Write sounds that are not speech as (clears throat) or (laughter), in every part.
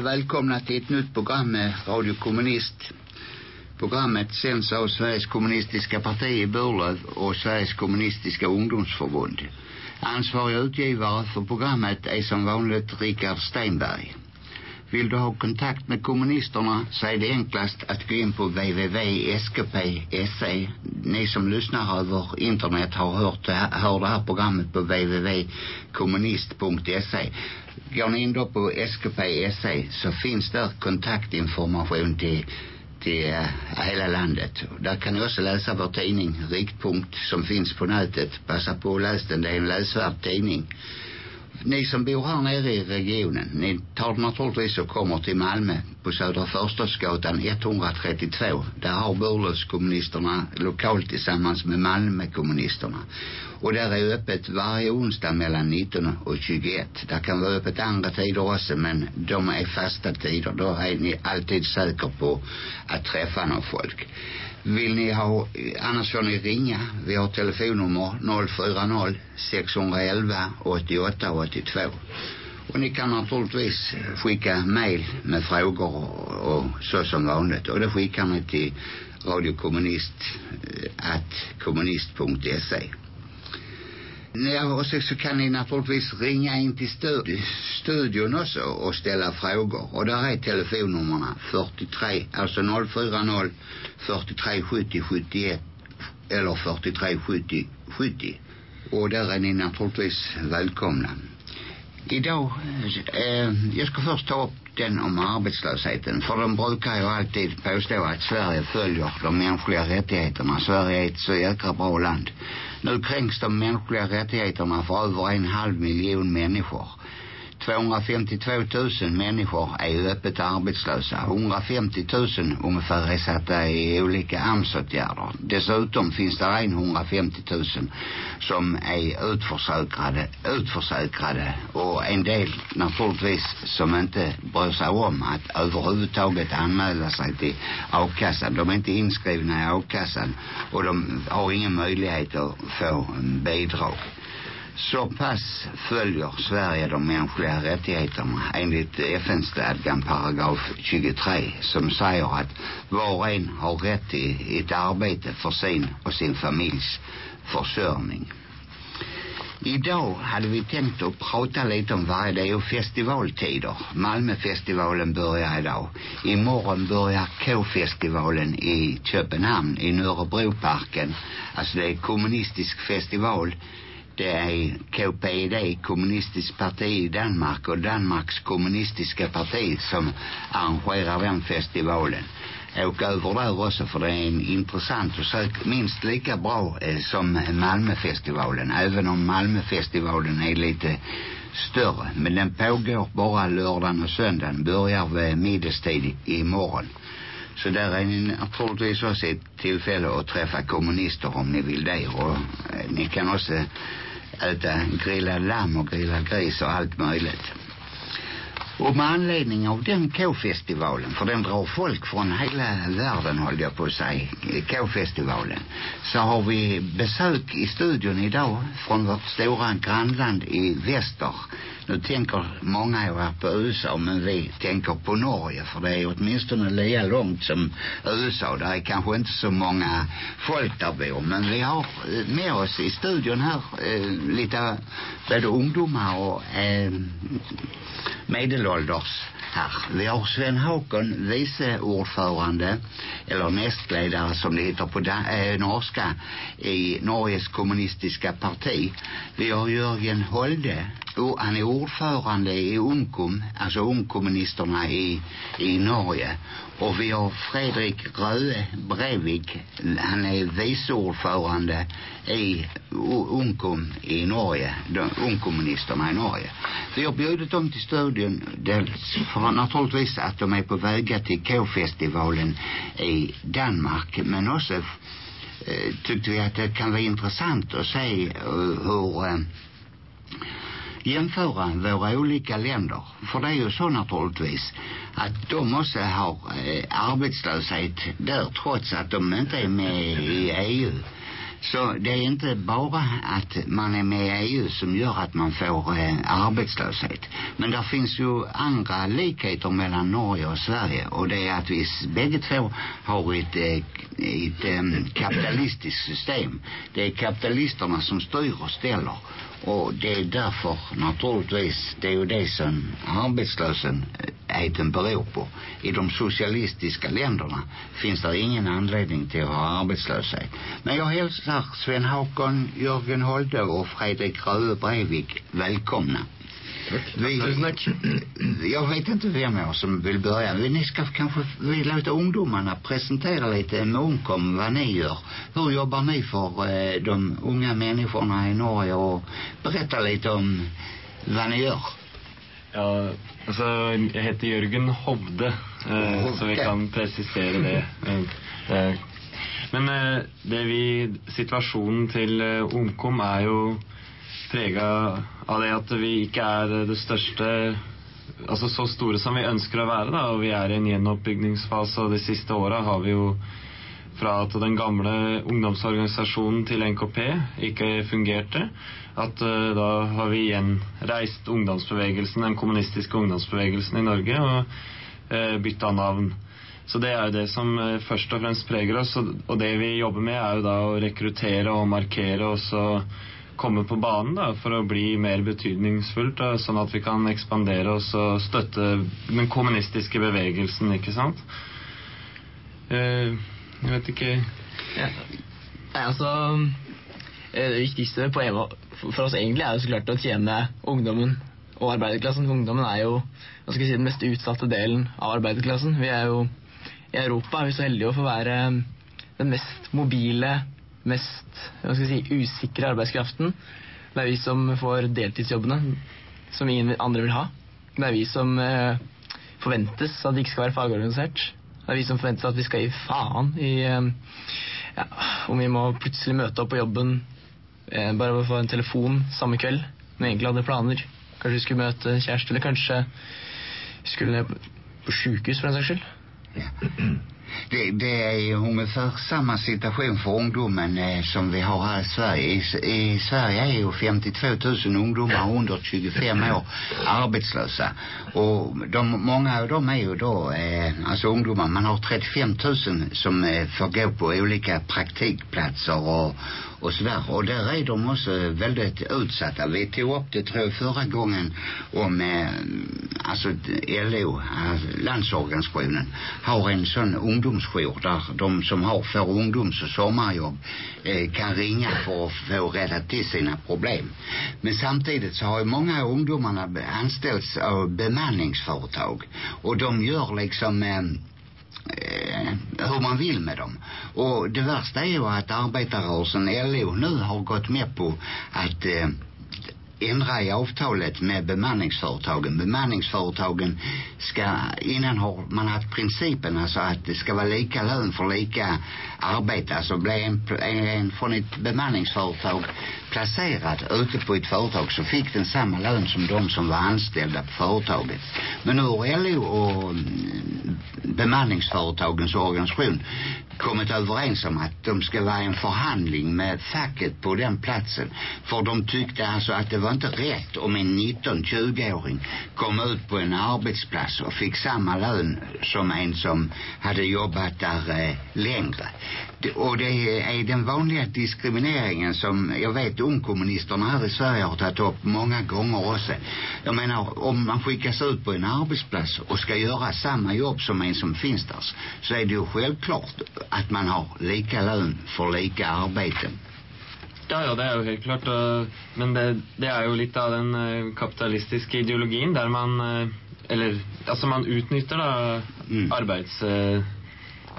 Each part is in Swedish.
Ni välkomna till ett nytt program med Radio Kommunist. Programmet sänds av Sveriges kommunistiska parti i Burlöv och Sveriges kommunistiska ungdomsförbund. Ansvarig utgivare för programmet är som vanligt Richard Steinberg. Vill du ha kontakt med kommunisterna så är det enklast att gå in på www.skp.se. Ni som lyssnar över internet har hört det här, hör det här programmet på www.kommunist.se. Går ni in då på skp.se så finns där kontaktinformation till till uh, hela landet. Där kan ni också läsa vår tidning Riktpunkt som finns på nätet. Passa på att läsa den, det är en läsvärd tidning ni som bor här nere i regionen, ni tar naturligtvis och kommer till Malmö på Södra Förstadsgatan 132. Där har Burlövskommunisterna lokalt tillsammans med Malmökommunisterna. Och där är öppet varje onsdag mellan 19 och 21. Där kan vara öppet andra tider också men de är fasta tider. Då är ni alltid säker på att träffa någon folk. Vill ni ha, annars får ni ringa. Vi har telefonnummer 040 611 88 82. Och ni kan naturligtvis skicka mejl med frågor och, och så som vanligt. Och det skickar ni till radiokommunist eh, at kommunist.se. Ja, och så, så kan ni naturligtvis ringa in till studi studion också och ställa frågor. Och där är telefonnummerna 43, alltså 040 43 70 71 eller 43 70 70. Och där är ni naturligtvis välkomna. Idag, eh, jag ska först ta upp den om arbetslösheten. För de brukar ju alltid påstå att Sverige följer de mänskliga rättigheterna. Sverige är ett så jäkla bra land. Nu kränks de mänskliga rättigheterna för över en halv miljon människor. 252 000 människor är öppet arbetslösa. 150 000 ungefär är satta i olika AMS-åtgärder. Dessutom finns det 150 000 som är utförsäkrade, utförsäkrade och en del naturligtvis som inte bryr sig om att överhuvudtaget anmäla sig till a-kassan. De är inte inskrivna i a-kassan och de har ingen möjlighet att få bidrag. Så pass följer Sverige de mänskliga rättigheterna enligt FN-stadgan paragraf 23 som säger att var och en har rätt till ett arbete för sin och sin familjs försörjning. Idag hade vi tänkt att prata lite om varje. det är festivaltider. Malmöfestivalen börjar idag. Imorgon börjar K-festivalen i Köpenhamn i Nörrebroparken. Alltså det är kommunistisk festival det är KPD, kommunistiskt parti i Danmark och Danmarks kommunistiska parti som arrangerar den festivalen. Åk över där också för det är en intressant och sök minst lika bra eh, som Malmöfestivalen. Även om Malmöfestivalen är lite större. Men den pågår bara lördagen och söndagen. Börjar vid middagstid imorgon. Så där är ni naturligtvis också ett tillfälle att träffa kommunister om ni vill det. Och eh, ni kan också äta grillad lamm och grillad gris och allt möjligt. Och med anledning av den K-festivalen, för den drar folk från hela världen håller jag på att säga, K-festivalen, så har vi besök i studion idag från vårt stora grannland i väster. Nu tänker många er på USA, men vi tänker på Norge, för det är åtminstone lika långt som USA. Där är kanske inte så många folk där bor, men vi har eh, med oss i studion här eh, lite både ungdomar och eh, medelålders här. Vi har Sven Håkon, vice ordförande eller nästledare som det heter på eh, norska i Norges kommunistiska parti. Vi har Jörgen Holde, och han är ordförande i Unkom, alltså ungkommunisterna i, i Norge. Och vi har Fredrik Röe Brevik, han är vice ordförande i Unkom i Norge, de ungkommunisterna i Norge. Vi har bjudit dem till studion dels för naturligtvis att de är på väg till K-festivalen i Danmark men också eh, tyckte vi att det kan vara intressant att se uh, hur uh, jämföra våra olika länder. För det är ju så naturligtvis att de också har eh, arbetslöshet där trots att de inte är med i EU. Så det är inte bara att man är med i EU som gör att man får eh, arbetslöshet. Men det finns ju andra likheter mellan Norge och Sverige och det är att vi bägge två har ett, eh, ett, ett kapitalistiskt system. Det är kapitalisterna som styr och ställer och det är därför naturligtvis, det är ju det som arbetslösheten eh, beror på. I de socialistiska länderna finns det ingen anledning till att ha arbetslöshet. Men jag hälsar Sven-Håkon, Jörgen Holde och Fredrik Röe Breivik välkomna. Vi, tack. Jag vet inte vem jag som vill börja. Ni ska kanske vi låta ungdomarna presentera lite med Ungkom vad ni gör. Hur jobbar ni för eh, de unga människorna i Norge och berätta lite om vad ni gör. Ja, alltså jag heter Jörgen Hovde, eh, okay. så vi kan precisera det. eh, men eh, det vi, situationen till eh, Ungkom är ju prega av det at vi ikke er det største Altså så store som vi ønsker å være, da. Og vi er i en gjenoppbyggingsfase, og de siste åra har vi jo fra at den gamle ungdomsorganisasjonen til NKP ikke fungerte, at uh, da har vi gjenreist ungdomsbevegelsen, den kommunistiske ungdomsbevegelsen i Norge, og eh, uh, bytta navn. Så det er jo det som uh, først og fremst preger oss, og, og det vi jobber med, er jo da å rekruttere og markere oss så komme på banen da, for å bli mer betydningsfullt, da, sånn at vi kan ekspandere oss og støtte den kommunistiske bevegelsen, ikke sant? Eh, uh, jeg vet ikke ja. Nei, altså Det viktigste på EVA for oss egentlig er jo så klart å tjene ungdommen og arbeiderklassen. Ungdommen er jo hva skal jeg si, den mest utsatte delen av arbeiderklassen. Vi er jo i Europa er vi så heldige å få være den mest mobile mest hva skal jeg si, usikre arbeidskraften. Det er vi som får deltidsjobbene som ingen andre vil ha. Det er vi som eh, forventes at det ikke skal være fagorganisert. Det er vi som forventes at vi skal gi faen i eh, ja, om vi må plutselig møte opp på jobben eh, bare for å få en telefon samme kveld når vi egentlig hadde planer. Kanskje vi skulle møte kjæreste, eller kanskje vi skulle på sjukehus for den saks skyld. (clears throat) Det, det är ungefär samma situation för ungdomen eh, som vi har här i Sverige. I, i Sverige är ju 52 000 ungdomar under 25 år arbetslösa. Och de, många av dem är ju då, eh, alltså ungdomar, man har 35 000 som eh, får gå på olika praktikplatser och, och sådär. Och där är de också väldigt utsatta. Vi tog upp det tror jag förra gången om eh, alltså LO, eh, Landsorganisationen, har en sån ungdomsjour där de som har får ungdoms och sommarjobb eh, kan ringa för att få rätta till sina problem. Men samtidigt så har ju många ungdomarna anställts av bemanningsföretag och de gör liksom eh, Eh, hur man vill med dem. Och det värsta är ju att arbetarrörelsen LO nu har gått med på att eh, ändra i avtalet med bemanningsföretagen. Bemanningsföretagen ska, innan har man haft principen alltså att det ska vara lika lön för lika arbete. Alltså blir en, en från ett bemanningsföretag placerad ute på ett företag så fick den samma lön som de som var anställda på företaget. Men nu har LO och mm, bemanningsföretagens organisation kommit överens om att de ska vara en förhandling med facket på den platsen. För de tyckte alltså att det var inte rätt om en 19-20-åring kom ut på en arbetsplats och fick samma lön som en som hade jobbat där eh, längre. Och det är den vanliga diskrimineringen som jag vet ungkommunisterna här i Sverige har tagit upp många gånger också. Jag menar, om man skickas ut på en arbetsplats och ska göra samma jobb som en som finns där så är det ju självklart att man har lika lön för lika arbete. Ja, ja, det är ju helt klart. Men det, det är ju lite av den eh, kapitalistiska ideologin där man, eh, eller alltså man utnyttjar då mm. arbets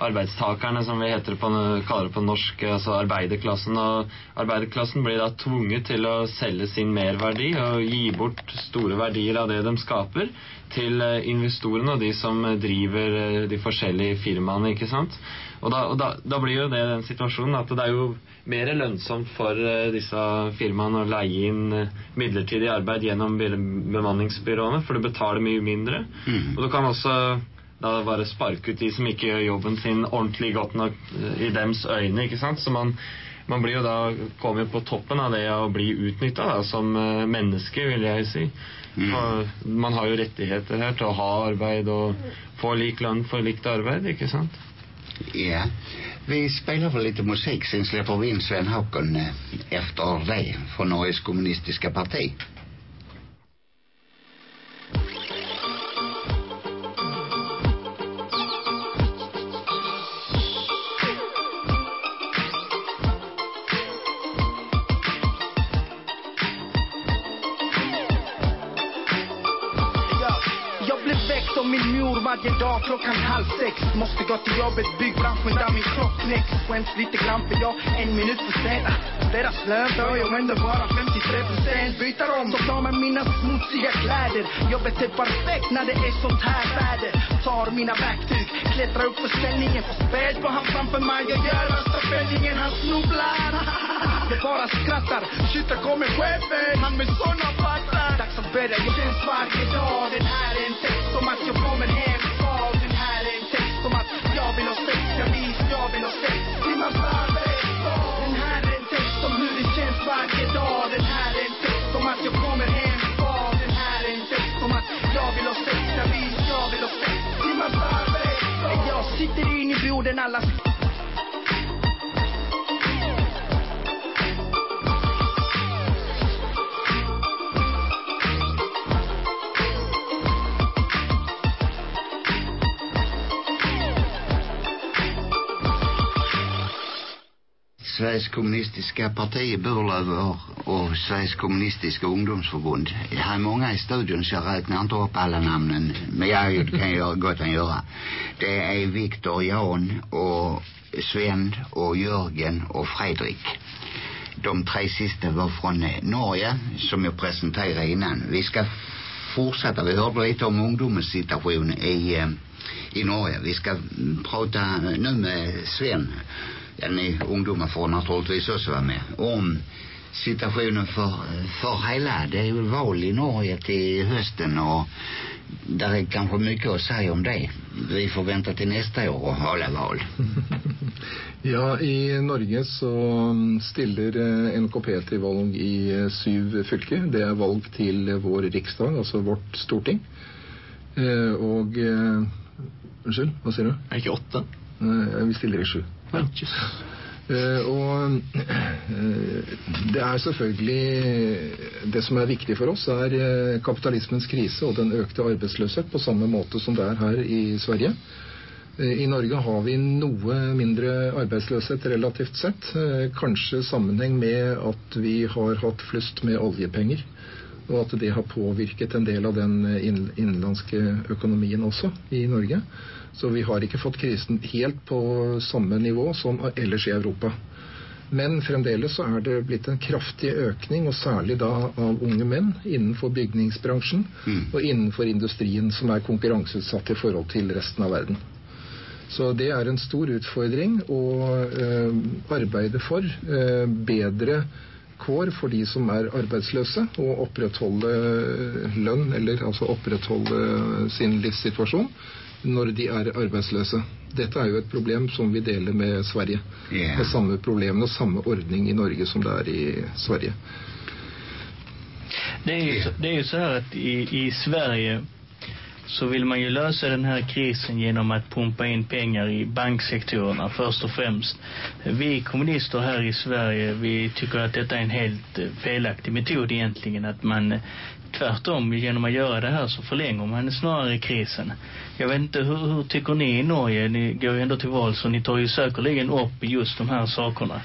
arbeidstakerne, som vi heter på, kaller det på norsk, altså arbeiderklassen. Og arbeiderklassen blir da tvunget til å selge sin merverdi og gi bort store verdier av det de skaper, til eh, investorene og de som driver eh, de forskjellige firmaene, ikke sant. Og da, og da, da blir jo det den situasjonen at det er jo mer lønnsomt for uh, disse firmaene å leie inn midlertidig arbeid gjennom bemanningsbyråene, for du betaler mye mindre. Mm. Og du kan også da bare sparke ut de som ikke gjør jobben sin ordentlig godt nok eh, i dems øyne. ikke sant? Så man, man blir jo da kommer på toppen av det å bli utnytta som eh, menneske, vil jeg si. Mm. Man har jo rettigheter her til å ha arbeid og få lik lønn for likt arbeid, ikke sant? Ja. Vi spelar väl lite musik, sen släpper vi in Sven Håkon eh, efter det från Norges kommunistiska parti. Varje dag klockan halv sex. Måste gå till jobbet, byggbranschen där min kropp knäcks. Skäms lite grann för jag en minut för sent. Deras lön bör jag ändå bara 53 procent Byter om, så tar mig mina smutsiga kläder. Jobbet är perfekt när det är sånt här väder. Tar mina verktyg, klättrar upp för ställningen Får späd på han framför mig. Jag gör värsta fällningen, han snubblar. Jag bara skrattar, shit där kommer chefen. Han med såna pattar Dags att börja, jag känns varje dag Den här är en text om att jag kommer hem svag Den här är en text om att jag vill ha sex. Jag vis, jag vill ha sex Timmars arbetsdag. Den här är en text om hur det känns varje dag. Den här är en text om att jag kommer hem sitter in i bloden alla Sveriges kommunistiska parti Burlöver, Burlöv och Sveriges kommunistiska ungdomsförbund. Här är många i studion så jag räknar inte upp alla namnen. Men jag det kan jag gott kan göra. Det är Viktor, Jan och Sven och Jörgen och Fredrik. De tre sista var från eh, Norge som jag presenterade innan. Vi ska fortsätta. Vi hörde lite om ungdomens situation i, eh, i Norge. Vi ska prata nu med Sven ja, ni ungdomar får naturligtvis också vara med, om situationen för, för hela, det är ju val i Norge till hösten och där är kanske mycket att säga om det. Vi får vänta till nästa år och hålla val. (laughs) Ja, i Norge så stiller eh, NKP til valg i eh, syv fylker. Det er valg til vår riksdag, altså vårt storting. Eh, eh, Unnskyld, hva sier du? Er det ikke åtte? Eh, Vi stiller i sju. Ja. Uh, og det er selvfølgelig Det som er viktig for oss, er eh, kapitalismens krise og den økte arbeidsløshet, på samme måte som det er her i Sverige. Eh, I Norge har vi noe mindre arbeidsløshet relativt sett. eh, Kanskje sammenheng med at vi har hatt flust med oljepenger. Og at det har påvirket en del av den eh, innenlandske økonomien også i Norge. Så vi har ikke fått krisen helt på samme nivå som ellers i Europa. Men fremdeles så er det blitt en kraftig økning, og særlig da av unge menn innenfor bygningsbransjen Mm. og innenfor industrien som er konkurranseutsatt i forhold til resten av verden. Så det er en stor utfordring å eh, arbeide for eh, bedre kår for de som er arbeidsløse, og opprettholde lønn, eller altså opprettholde sin livssituasjon når de er arbeidsløse. Dette er jo et problem som vi deler med Sverige. Ja. Med samme problemene og samme ordning i Norge som det er i Sverige. Det är, ju, så- det är ju så här att i, i Sverige så vill man ju lösa den här krisen genom att pumpa in pengar i banksektorerna först och främst. Vi kommunister här i Sverige, vi tycker att detta är en helt felaktig metod egentligen. Att man tvärtom, genom att göra det här så förlänger man snarare krisen. Jag vet inte, hur, hur tycker ni i Norge? Ni går ju ändå till val så ni tar ju säkerligen upp just de här sakerna.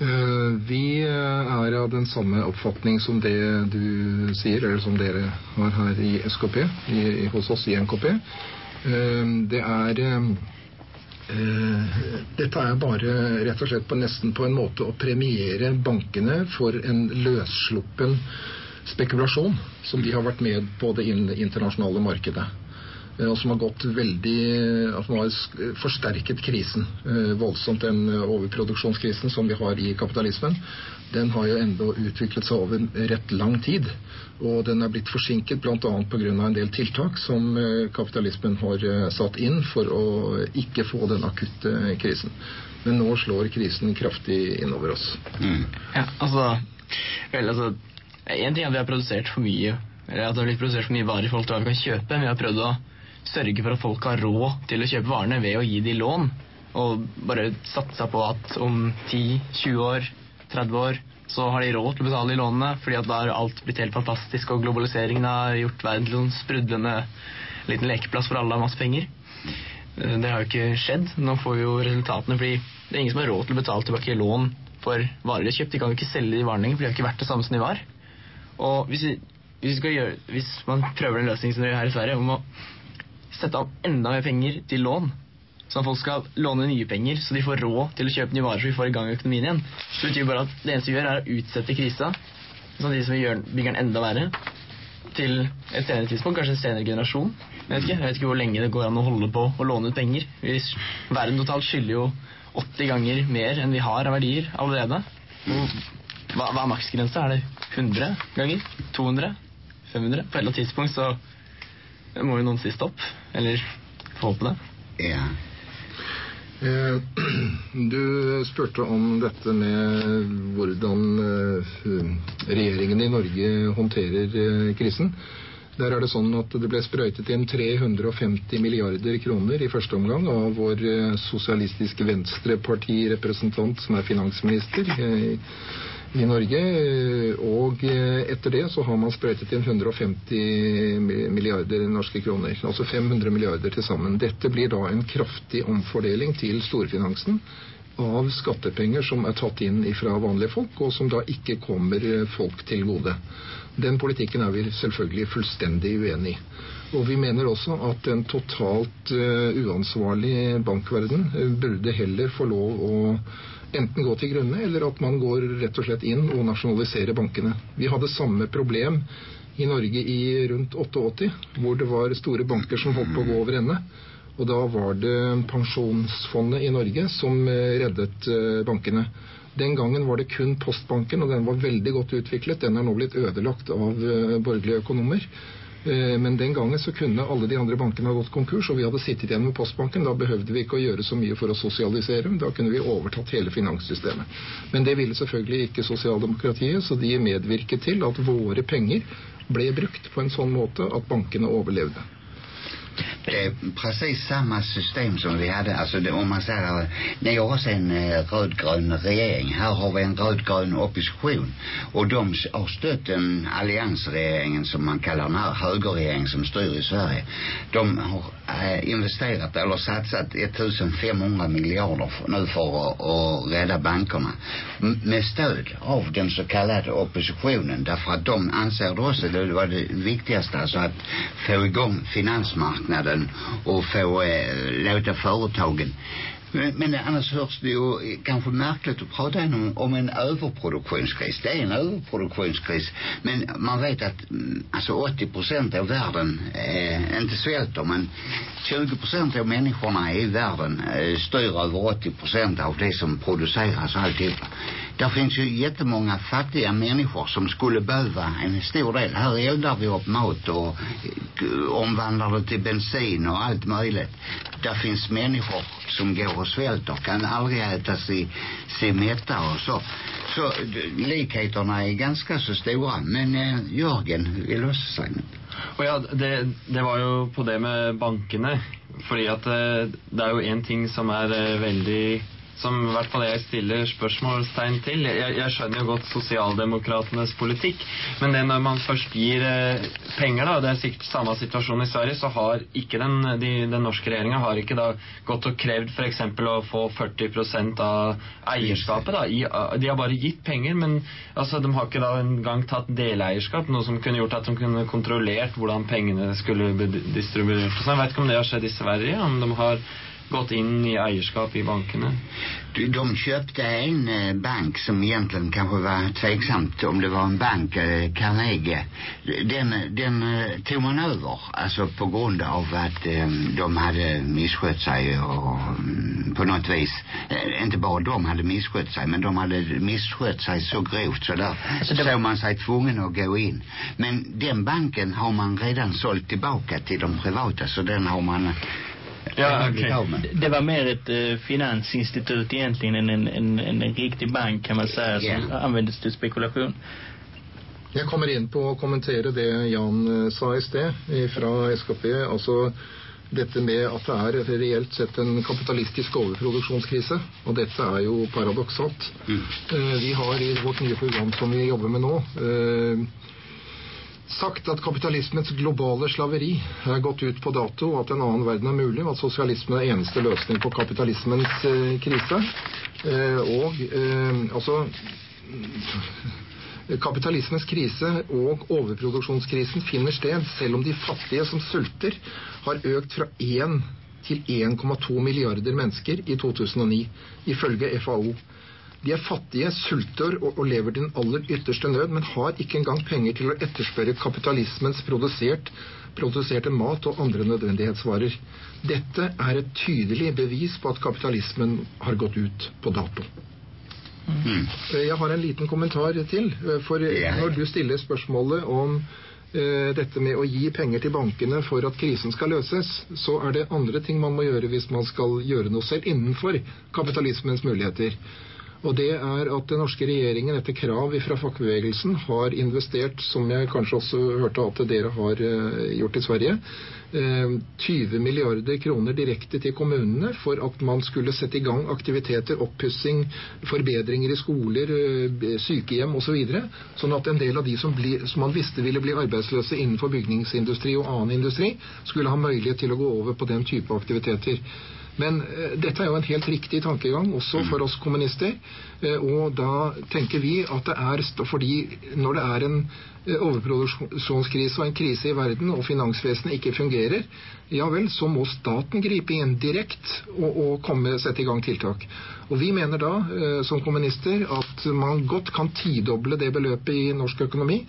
Eh, vi eh, er av den samme oppfatning som det du sier, eller som dere har her i SKP, i, i, hos oss i NKP. Eh, det er eh, eh, Dette er bare rett og slett på nesten på en måte å premiere bankene for en løssluppen spekulasjon som de har vært med på det internasjonale markedet. Eh, og som har gått veldig at man har forsterket krisen eh, voldsomt. Den eh, overproduksjonskrisen som vi har i kapitalismen, den har jo enda utviklet seg over rett lang tid. Og den er blitt forsinket bl.a. pga. en del tiltak som eh, kapitalismen har eh, satt inn for å ikke få den akutte krisen. Men nå slår krisen kraftig innover oss. Mm. Ja, altså Vel, altså En ting er at vi har produsert for mye Eller at det har blitt produsert for mye varer i forhold til hva vi kan kjøpe, men vi har prøvd å sørge for at folk har råd til å kjøpe varene ved å gi de lån. Og bare satsa på at om 10-20 år, 30 år, så har de råd til å betale de lånene, fordi at da har alt blitt helt fantastisk, og globaliseringen har gjort verden til en sprudlende liten lekeplass for alle har masse penger. Eh, det har jo ikke skjedd. Nå får vi jo resultatene, fordi det er ingen som har råd til å betale tilbake lån for varer de har kjøpt. De kan jo ikke selge de varene lenger, for de har ikke vært det samme som de var. Og hvis, vi, hvis, vi skal gjøre, hvis man prøver den løsningen som vi gjør her i Sverige, om å sette av enda mer penger til lån, sånn at folk skal låne nye penger, så de får råd til å kjøpe nye varer, så vi får i gang økonomien igjen, så betyr bare at det eneste vi gjør, er å utsette krisa, sånn at de som vil gjøre, bygge den enda verre, til et senere tidspunkt, kanskje en senere generasjon. Jeg vet ikke, jeg vet ikke hvor lenge det går an å holde på å låne ut penger. Hvis verden totalt skylder jo 80 ganger mer enn vi har av verdier allerede. Hva, hva er maksgrensa? Er det 100 ganger? 200? 500? På et eller annet tidspunkt så må jo noen si stopp. Eller få håpe det. Ja. Eh, (clears throat) Du spurte om dette med hvordan eh, regjeringen i Norge håndterer eh, krisen. Der er det sånn at det ble sprøytet inn 350 milliarder kroner i første omgang av vår sosialistiske venstrepartirepresentant som er finansminister i Norge. Og eh, etter det så har man sprøytet inn 150 milliarder norske kroner. Altså 500 milliarder til sammen. Dette blir da en kraftig omfordeling til storfinansen av skattepenger som er tatt inn fra vanlige folk, og som da ikke kommer eh, folk til gode. Den politikken er vi selvfølgelig fullstendig uenig i. Og vi mener også at en totalt eh, uansvarlig bankverden burde heller få lov å enten gå til grunne, eller at man går rett og slett inn og nasjonaliserer bankene. Vi hadde samme problem i Norge i rundt 88, hvor det var store banker som holdt på å gå over ende. Og da var det Pensjonsfondet i Norge som eh, reddet eh, bankene. Den gangen var det kun Postbanken, og den var veldig godt utviklet. Den er nå blitt ødelagt av eh, borgerlige økonomer. Eh, men den gangen så kunne alle de andre bankene ha gått konkurs, og vi hadde sittet igjen med Postbanken. Da behøvde vi ikke å gjøre så mye for å sosialisere dem. Da kunne vi overtatt hele finanssystemet. Men det ville selvfølgelig ikke sosialdemokratiet, så de medvirket til at våre penger ble brukt på en sånn måte at bankene overlevde. Det är precis samma system som vi hade. Alltså det, om man säger, ni har också en eh, rödgrön regering. Här har vi en rödgrön opposition. Och de har stött den alliansregeringen som man kallar den här högerregeringen som styr i Sverige. De har eh, investerat eller satsat 1500 miljarder nu för att, att rädda bankerna. M- med stöd av den så kallade oppositionen. Därför att de anser det också det var det viktigaste. Alltså att få igång finansmarknaden och få eh, låta företagen men, men annars hörs det ju eh, kanske märkligt att prata om, om en överproduktionskris. Det är en överproduktionskris. Men man vet att mm, alltså 80 procent av världen eh, inte svälter men 20 procent av människorna i världen eh, styr över 80 procent av det som produceras och alltihopa. Där finns ju jättemånga fattiga människor som skulle behöva en stor del. Här eldar vi upp mat och eh, omvandlar det till bensin och allt möjligt. Där finns människor som går och svälter, kan aldrig äta sig, sig mätta och så. Så eh, likheterna är ganska så stora. Men eh, Jörgen vill också säga något. Och ja, det, det var ju på det med bankerna. Fordi at eh, det er jo en ting som er eh, veldig som i hvert fall jeg stiller spørsmålstegn til. Jeg, jeg skjønner jo godt sosialdemokratenes politikk, men det når man først gir eh, penger, da, og det er sikkert samme situasjon i Sverige, så har ikke den, de, den norske regjeringa har ikke da gått og krevd f.eks. å få 40% av eierskapet. da. I, eh, de har bare gitt penger, men altså, de har ikke da engang tatt deleierskap, noe som kunne gjort at de kunne kontrollert hvordan pengene skulle bli distribuert. Så jeg vet ikke om det har skjedd i Sverige, om de har gått in i eierskap i bankerna. De, de köpte en eh, bank som egentligen kanske var tveksamt om det var en bank, eh, Carnegie. Den, den eh, tog man över, alltså på grund av att eh, de hade misskött sig och mm, på något vis, eh, inte bara de hade misskött sig, men de hade misskött sig så grovt så där Alltså, det- såg man sig tvungen att gå in. Men den banken har man redan sålt tillbaka till de privata så den har man Ja, med. Det var mer ett eh, finansinstitut egentligen än en, en, en, en riktig bank kan man säga som Ja. användes till spekulation. Jeg kommer inn på å kommentere det Jan eh, sa i sted fra SKP. Altså dette med at det er reelt sett en kapitalistisk overproduksjonskrise. Og dette er jo paradoksalt. Mm. Eh, Vi har i vårt nye program som vi jobber med nå, eh, sagt att kapitalismens globala slaveri har gått ut på dato, och att en annan värld är möjlig och att socialismen är eneste lösning på kapitalismens eh, kris. Eh, og eh, alltså Kapitalismens krise och överproduktionskrisen finner sted selv om de fattiga som sulter, har ökat från 1 till 1,2 miljarder människor i 2009, ifølge FAO. De er fattige, sulter og, lever den aller ytterste nød, men har ikke engang penger til å etterspørre kapitalismens produsert, produserte mat og andre nødvendighetsvarer. Dette er et tydelig bevis på at kapitalismen har gått ut på dato. Mm. Eh, Jeg har en liten kommentar til. eh, For eh, når du stiller spørsmålet om dette med å gi penger til bankene for at krisen skal løses, så er det andre ting man må gjøre hvis man skal gjøre noe selv innenfor kapitalismens muligheter. Og det er at den norske regjeringen etter krav fra fagbevegelsen har investert, som jeg kanskje også hørte at dere har eh, gjort i Sverige, eh, 20 milliarder kroner direkte til kommunene for at man skulle sette i gang aktiviteter, oppussing, forbedringer i skoler, eh, sykehjem osv. Så sånn at en del av de som, bli, som man visste ville bli arbeidsløse innenfor bygningsindustri og annen industri, skulle ha mulighet til å gå over på den type aktiviteter. Men eh, dette er jo en helt riktig tankegang, også for oss kommunister. Eh, og da tenker vi at det er fordi når det er en eh, overproduksjonskrise og en krise i verden, og finansvesenet ikke fungerer, ja vel, så må staten gripe inn direkte og, og komme, sette i gang tiltak. Og vi mener da, eh, som kommunister, at man godt kan tidoble det beløpet i norsk økonomi,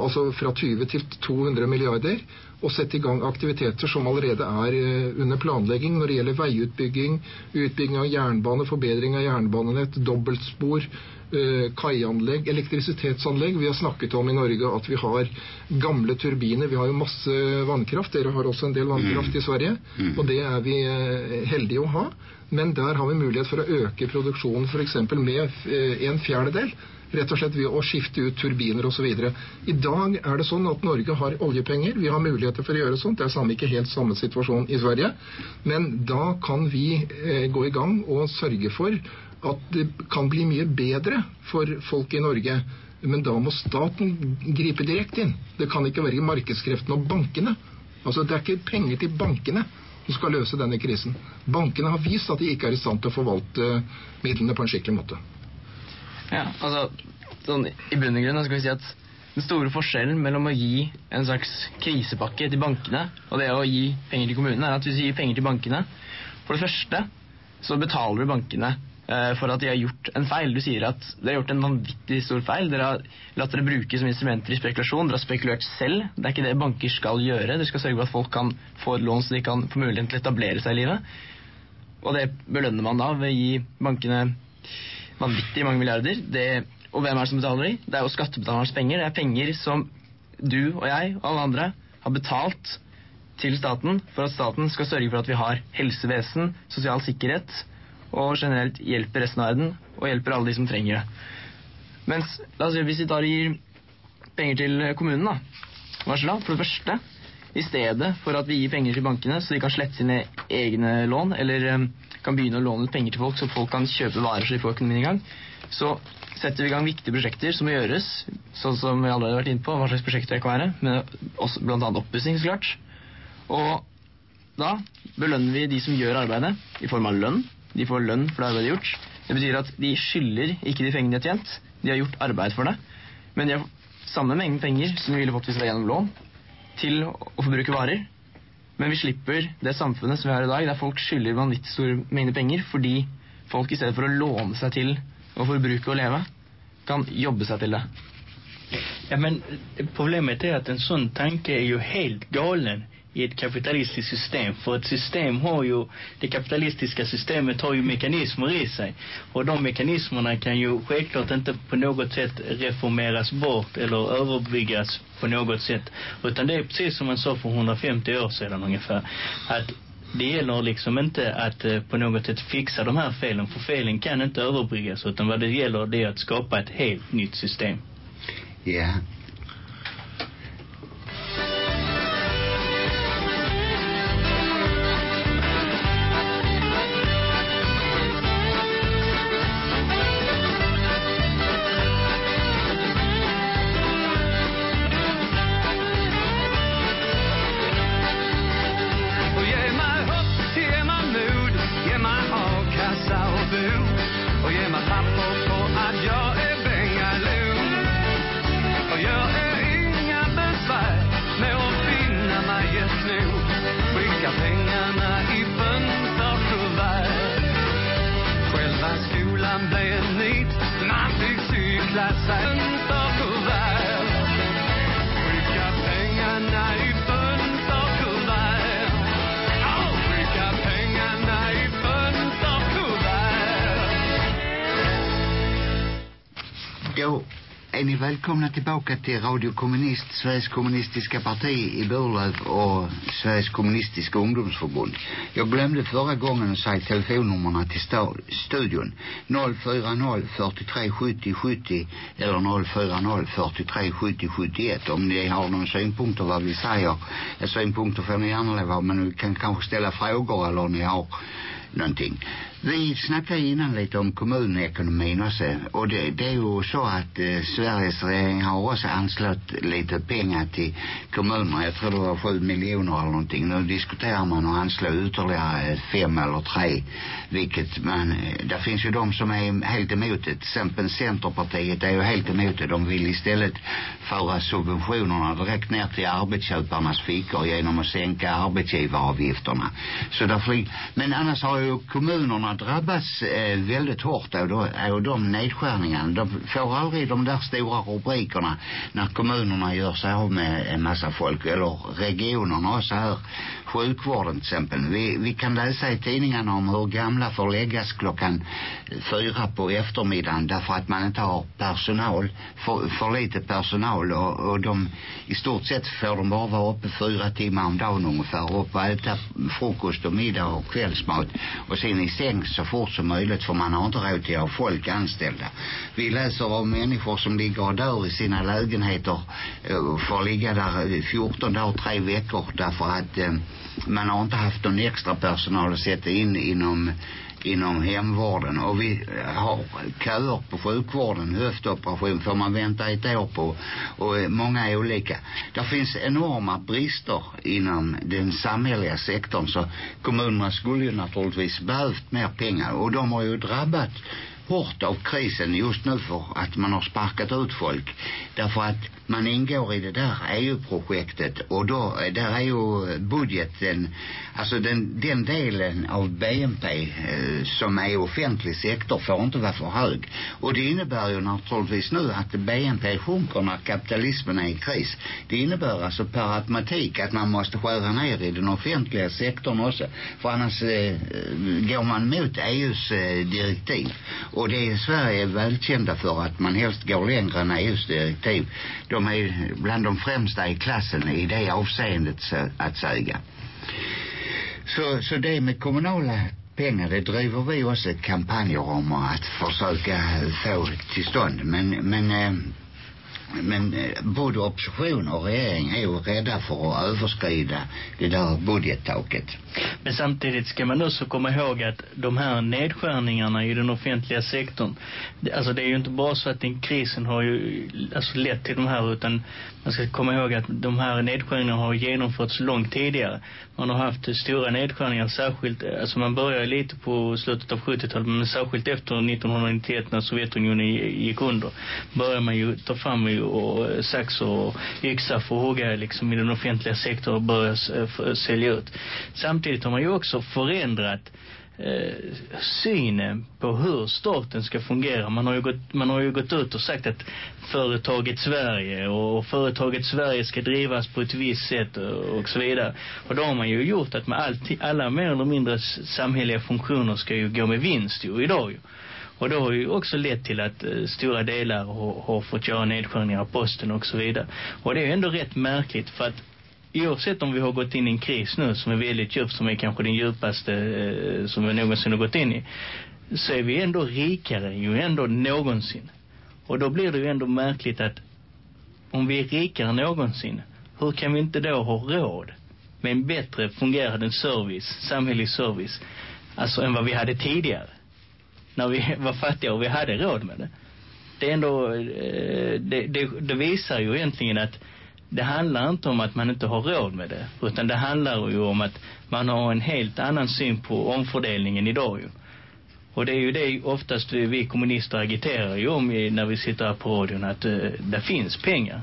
altså fra 20 til 200 milliarder, og sette i gang aktiviteter som allerede er eh, under planlegging når det gjelder veiutbygging, utbygging av jernbane, forbedring av jernbanenett, dobbeltspor, eh, kaianlegg, elektrisitetsanlegg. Vi har snakket om i Norge at vi har gamle turbiner. Vi har jo masse vannkraft. Dere har også en del vannkraft i Sverige, Mm. og det er vi eh, heldige å ha. Men der har vi mulighet for å øke produksjonen f.eks. med en fjerdedel. Rett og slett ved å skifte ut turbiner osv. I dag er det sånn at Norge har oljepenger. Vi har muligheter for å gjøre sånt. Det er samme, ikke helt samme situasjon i Sverige. Men da kan vi eh, gå i gang og sørge for at det kan bli mye bedre for folk i Norge. Men da må staten gripe direkte inn. Det kan ikke være markedskreftene og bankene. Altså, Det er ikke penger til bankene som skal løse denne krisen. Bankene har vist at de ikke er i stand til å forvalte eh, midlene på en skikkelig måte. Ja, altså, sånn, I bunn og grunn skal vi si at den store forskjellen mellom å gi en slags krisepakke til bankene og det å gi penger til kommunene, er at hvis du gir penger til bankene For det første så betaler du bankene eh, for at de har gjort en feil. Du sier at de har gjort en vanvittig stor feil. Dere har latt dere bruke som instrumenter i spekulasjon. Dere har spekulert selv. Det er ikke det banker skal gjøre. Dere skal sørge for at folk kan få et lån så de kan få muligheten til å etablere seg i livet. Og det belønner man da ved å gi bankene vanvittig mange milliarder. Det, og hvem er det som betaler de? Det er jo skattebetalernes penger. Det er penger som du og jeg og alle andre har betalt til staten for at staten skal sørge for at vi har helsevesen, sosial sikkerhet og generelt hjelper resten av verden og hjelper alle de som trenger det. Mens la oss si, hvis vi tar og gir penger til kommunen, da. Hva skjer da? For det første, i stedet for at vi gir penger til bankene så de kan slette sine egne lån, eller eh, kan begynne å låne ut penger til folk så folk kan kjøpe varer så de får økonomien i gang, så setter vi i gang viktige prosjekter som må gjøres, sånn som vi allerede har vært inne på, hva slags prosjekter det kan være, men også blant annet oppussing, så klart. Og da belønner vi de som gjør arbeidet, i form av lønn. De får lønn for det arbeidet de har gjort. Det betyr at de skylder ikke de pengene de har tjent. De har gjort arbeid for det. Men de har samme mengden penger som de ville fått hvis det var gjennom lån, til å forbruke varer. Men vi slipper det samfunnet som vi har i dag, der folk skylder vanvittig store mengder penger fordi folk i stedet for å låne seg til å forbruke og leve, kan jobbe seg til det. Ja, men problemet är att en sån tanke är ju helt galen i ett kapitalistiskt system. För ett system har ju, det kapitalistiska systemet har ju mekanismer i sig. Och de mekanismerna kan ju självklart inte på något sätt reformeras bort eller överbyggas på något sätt. Utan det är precis som man sa för 150 år sedan ungefär. Att det gäller liksom inte att eh, på något sätt fixa de här felen, för felen kan inte överbryggas, utan vad det gäller det är att skapa ett helt nytt system. Ja. Välkomna tillbaka till Radio Kommunist, Sveriges kommunistiska parti i Burlöv och Sveriges kommunistiska ungdomsförbund. Jag glömde förra gången att säga telefonnummerna till studion. 040 43 70 70 eller 040 43 70 71. Om ni har någon synpunkter vad vi säger. Ja, synpunkter får ni gärna leva men ni kan kanske ställa frågor eller ni har någonting. Vi snackade innan lite om kommunekonomin också och det, det är ju så att eh, Sveriges regering har också anslagit lite pengar till kommunerna. Jag tror det var sju miljoner eller någonting. Nu diskuterar man att anslå ytterligare fem eller tre. Vilket man, Det där finns ju de som är helt emot det. Till exempel Centerpartiet är ju helt emot det. De vill istället föra subventionerna direkt ner till arbetsköparnas fickor genom att sänka arbetsgivaravgifterna. Så där flyg... Men annars har ju kommunerna har drabbats eh, väldigt hårt av, då, av de nedskärningarna. De får aldrig de där stora rubrikerna när kommunerna gör sig av med en massa folk. Eller regionerna också här. Sjukvården till exempel. Vi, vi kan läsa i tidningarna om hur gamla får läggas klockan fyra på eftermiddagen därför att man inte har personal, för, för lite personal och, och de i stort sett får de bara vara uppe fyra timmar om dagen ungefär och äta frukost och middag och kvällsmat och sen i säng så fort som möjligt för man har inte råd till att ha folk anställda. Vi läser om människor som ligger och dör i sina lägenheter eh, får ligga där 14 dagar, tre veckor därför att eh, man har inte haft någon extra personal att sätta in inom inom hemvården. Och vi har köer på sjukvården, höftoperation får man vänta ett år på. Och eh, många olika. Det finns enorma brister inom den samhälleliga sektorn så kommunerna skulle ju naturligtvis behövt mer pengar. Och de har ju drabbat hårt av krisen just nu för att man har sparkat ut folk. Därför att man ingår i det där EU-projektet och då, eh, där är ju budgeten, alltså den, den delen av BNP eh, som är offentlig sektor får inte vara för hög. Och det innebär ju naturligtvis nu att BNP sjunker när kapitalismen är i kris. Det innebär alltså per automatik att man måste skära ner i den offentliga sektorn också. För annars eh, eh går man mot EUs eh, direktiv. Och det är Sverige välkända för att man helst går längre än EUs direktiv. De är bland de främsta i klassen i det avseendet så att säga. Så, så det med kommunala pengar, det driver vi också kampanjer om att försöka få till stånd. Men, men, eh, men eh, både opposition och regering är ju rädda för att överskrida det där budgettaket. Men samtidigt ska man också komma ihåg att de här nedskärningarna i den offentliga sektorn, alltså det är ju inte bara så att den krisen har ju alltså lett till de här utan man ska komma ihåg att de här nedskärningarna har genomförts långt tidigare. Man har haft stora nedskärningar särskilt, eh, alltså man började lite på slutet av 70-talet men särskilt efter 1991 när Sovjetunionen gick under började man ju ta fram och eh, sax och yxa för att hugga liksom i den offentliga sektorn och börja s- eh, sälja ut. Samtidigt har man ju också förändrat Eh, synen på hur staten ska fungera. Man har, ju gått, man har ju gått ut och sagt att företaget Sverige och företaget Sverige ska drivas på ett visst sätt och, och så vidare. Och då har man ju gjort att man alltid, alla mer eller mindre samhälleliga funktioner ska ju gå med vinst ju idag ju. Och det har ju också lett till att eh, stora delar har, har fått göra nedskärningar av posten och så vidare. Och det är ju ändå rätt märkligt för att oavsett om vi har gått in i en kris nu som är väldigt djup, som är kanske den djupaste eh, som vi någonsin har gått in i, så är vi ändå rikare ju ändå någonsin. Och då blir det ju ändå märkligt att om vi är rikare än någonsin, hur kan vi inte då ha råd med en bättre fungerande service, samhällelig service, alltså än vad vi hade tidigare? När vi (laughs) var fattiga och vi hade råd med det. Det är ändå, eh, det, det, det visar ju egentligen att det handlar inte om att man inte har råd med det, utan det handlar ju om att man har en helt annan syn på omfördelningen idag ju. Och det är ju det oftast vi kommunister agiterar ju om i, när vi sitter här på radion att uh, det finns pengar.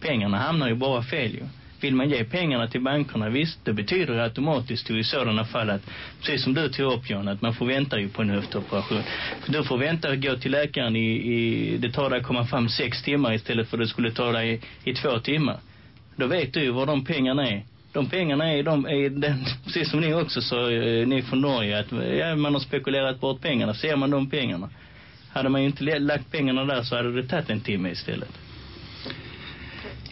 Pengarna hamnar ju bara fel ju. Vill man ge pengarna till bankerna, visst, det betyder automatiskt i sådana fall att, precis som du tog upp John, att man får vänta ju på en höftoperation. För du får vänta och gå till läkaren i, i det tar dig att komma fram sex timmar istället för det skulle ta dig i, i två timmar. Då vet du ju var de pengarna är de pengarna är, de är den, (laughs) precis som ni också sa, eh, ni från Norge, att ja, man har spekulerat bort pengarna. Ser man de pengarna? Hade man ju inte lagt pengarna där så hade det tagit en timme istället.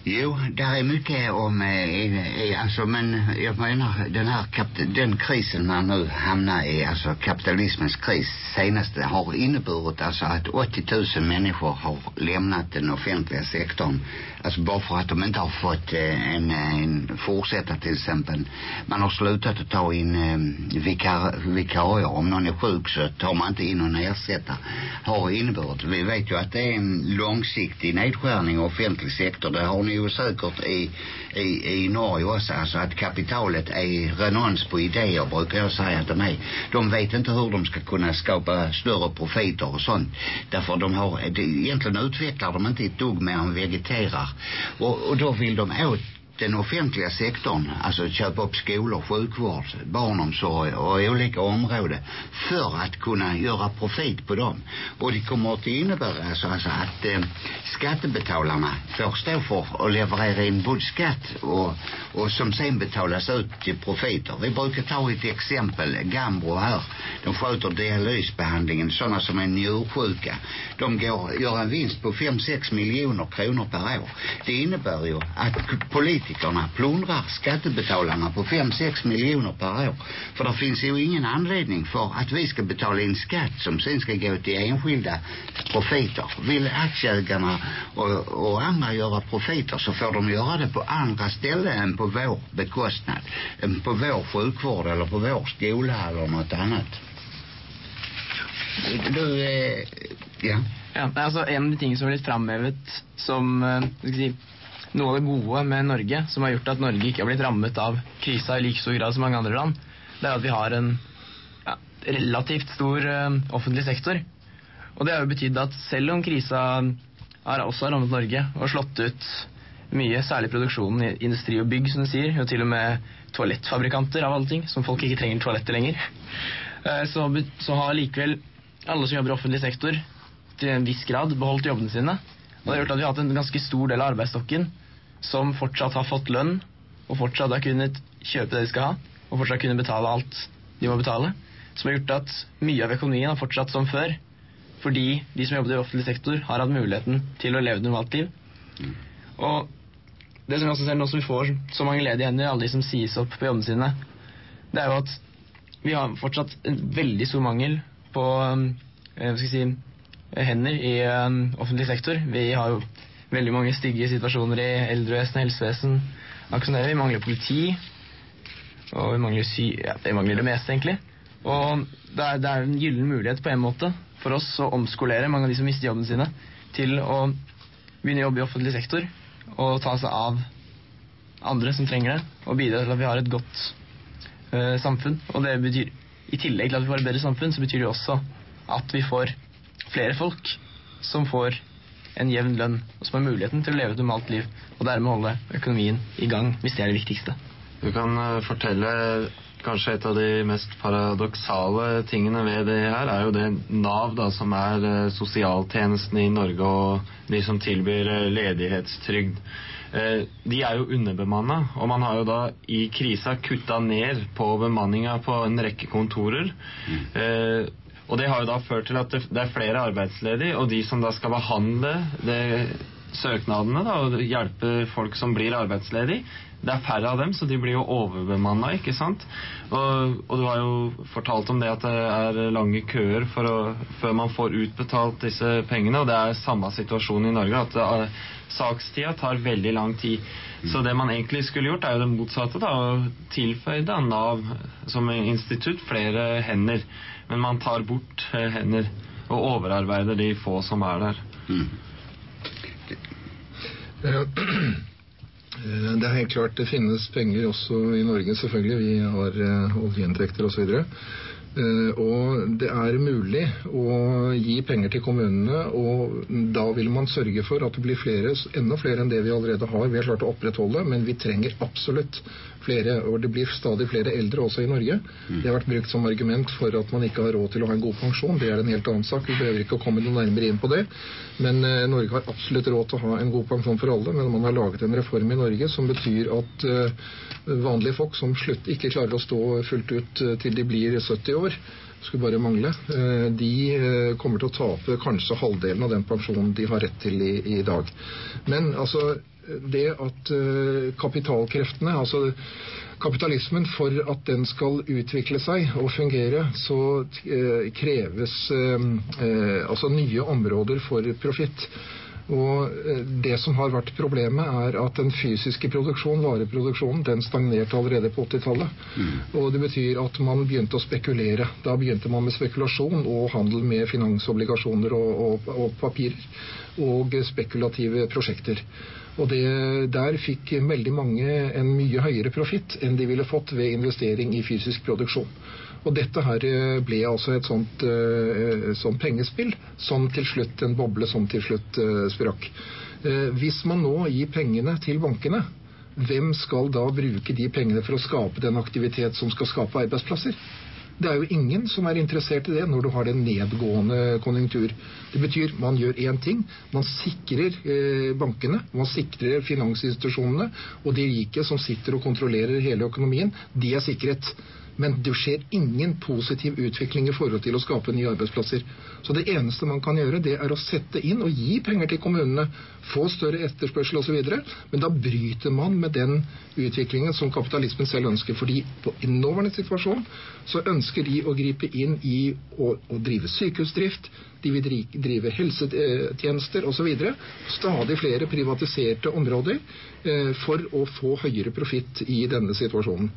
Jo, där är mycket om, eh, alltså men jag menar den här den krisen man nu hamnar i, alltså kapitalismens kris senaste har inneburit alltså att 80 000 människor har lämnat den offentliga sektorn. Alltså bara för att de inte har fått eh, en, eh, en fortsätta till exempel. Man har slutat att ta in eh, vikar, vikarier. Om någon är sjuk så tar man inte in någon ersättare. Har inneburit. Vi vet ju att det är en långsiktig nedskärning av offentlig sektor. Det har ni ju säkert i, i, i Norge också. Alltså att kapitalet är renons på idéer brukar jag säga att de är. De vet inte hur de ska kunna skapa större profiter och sånt. Därför de har, det, egentligen utvecklar de inte ett dugg mer än vegeterar. Och, och då vill de åt den offentliga sektorn, alltså köpa upp skolor, sjukvård, barnomsorg och olika områden för att kunna göra profit på dem. Och det kommer att innebära alltså, alltså att eh, skattebetalarna får stå för att leverera in både skatt och, och som sen betalas ut till profiter. Vi brukar ta ett exempel, Gambro här. De sköter dialysbehandlingen, sådana som är njursjuka. De går, gör en vinst på 5-6 miljoner kronor per år. Det innebär ju att politiker politikerna plundrar skattebetalarna på 5-6 miljoner per år. För det finns ju ingen anledning för att vi ska betala in skatt som sen ska gå till enskilda profiter. Vill aktieägarna och, och andra göra profiter så får de göra det på andra ställen än på vår bekostnad. Än på vår sjukvård eller på vår skola eller något annat. Du, eh, ja. Ja, alltså En av de som är lite framhävet som eh, noe av det gode med Norge, som har gjort at Norge ikke har blitt rammet av krisa i like stor grad som mange andre land, det er at vi har en ja, relativt stor uh, offentlig sektor. Og det har jo betydd at selv om krisa har også har rammet Norge og slått ut mye, særlig produksjonen i industri og bygg, som du sier, og til og med toalettfabrikanter av alle ting, som folk ikke trenger toaletter lenger, uh, så, så har likevel alle som jobber i offentlig sektor, til en viss grad beholdt jobbene sine. Og det har gjort at vi har hatt en ganske stor del av arbeidsstokken som fortsatt har fått lønn, og fortsatt har kunnet kjøpe det de skal ha, og fortsatt kunne betale alt de må betale. Som har gjort at mye av økonomien har fortsatt som før, fordi de som jobber i offentlig sektor, har hatt muligheten til å leve et normalt liv. Og det som vi også ser nå som vi får så mange ledige hender, alle de som sies opp på jobbene sine, det er jo at vi har fortsatt en veldig stor mangel på um, hva skal jeg si, hender i um, offentlig sektor. Vi har jo veldig mange stygge situasjoner i eldrevesen, helsevesen. Akkurat som vi mangler politi, og vi mangler, sy ja, vi mangler det meste, egentlig. Og det er, det er en gyllen mulighet på en måte for oss å omskolere mange av de som mister jobben sine, til å begynne å jobbe i offentlig sektor og ta seg av andre som trenger det, og bidra til at vi har et godt uh, samfunn. Og det betyr, i tillegg til at vi får et bedre samfunn, så betyr det også at vi får flere folk som får en jevn lønn, og som har muligheten til å leve et normalt liv, og dermed holde økonomien i gang, hvis det er det viktigste. Du kan uh, fortelle kanskje et av de mest paradoksale tingene ved det her, er jo det Nav, da, som er uh, sosialtjenestene i Norge og de som tilbyr uh, ledighetstrygd. De er jo underbemanna, og man har jo da i krisa kutta ned på bemanninga på en rekke kontorer. Og det har jo da ført til at det, er flere arbeidsledige, og de som da skal behandle det, søknadene da, og hjelpe folk som blir arbeidsledige. Det er færre av dem, så de blir jo overbemanna, ikke sant. Og, og du har jo fortalt om det at det er lange køer for å, før man får utbetalt disse pengene, og det er samme situasjon i Norge, at er, sakstida tar veldig lang tid. Så det man egentlig skulle gjort, er jo det motsatte, da, å tilføye Nav som institutt flere hender. Men man tar bort eh, hender og overarbeider de få som er der. Mm. Eh, (clears throat) eh, det er helt klart det finnes penger også i Norge, selvfølgelig. Vi har eh, oljeinntekter osv. Og det er mulig å gi penger til kommunene, og da vil man sørge for at det blir flere, enda flere enn det vi allerede har. Vi har klart å opprettholde, men vi trenger absolutt flere. Og det blir stadig flere eldre også i Norge. Det har vært brukt som argument for at man ikke har råd til å ha en god pensjon. Det er en helt annen sak. Vi behøver ikke å komme noe nærmere inn på det. Men eh, Norge har absolutt råd til å ha en god pensjon for alle. Men man har laget en reform i Norge som betyr at eh, vanlige folk som slutt, ikke klarer å stå fullt ut eh, til de blir 70 år, skulle bare mangle. Eh, De eh, kommer til å tape kanskje halvdelen av den pensjonen de har rett til i, i dag. Men altså det at eh, kapitalkreftene, altså kapitalismen, for at den skal utvikle seg og fungere, så eh, kreves eh, altså nye områder for profitt. Og eh, Det som har vært problemet, er at den fysiske produksjonen, vareproduksjonen, den stagnerte allerede på 80-tallet. Og Det betyr at man begynte å spekulere. Da begynte man med spekulasjon og handel med finansobligasjoner og, og, og papirer og spekulative prosjekter. Og det, Der fikk veldig mange en mye høyere profitt enn de ville fått ved investering i fysisk produksjon. Og dette her blev ble altså et sånt, eh, eh, sånt pengespill som til slutt en boble som til slutt eh, sprakk. Eh, Hvis man nå gir pengene til bankene, hvem skal da bruke de pengene for å skape den aktivitet som skal skape arbeidsplasser? Det er jo ingen som er interessert i det når du har en nedgående konjunktur. Det betyr man gjør én ting. Man sikrer eh, bankene, man sikrer finansinstitusjonene, og de rike som sitter og kontrollerer hele økonomien, de er sikret. Men det skjer ingen positiv utvikling i forhold til å skape nye arbeidsplasser. Så det eneste man kan gjøre, det er å sette inn og gi penger til kommunene. Få større etterspørsel osv. Men da bryter man med den utviklingen som kapitalismen selv ønsker. fordi på i nåværende situasjon så ønsker de å gripe inn i å, å drive sykehusdrift, de vil drive helsetjenester osv. Stadig flere privatiserte områder eh, for å få høyere profitt i denne situasjonen.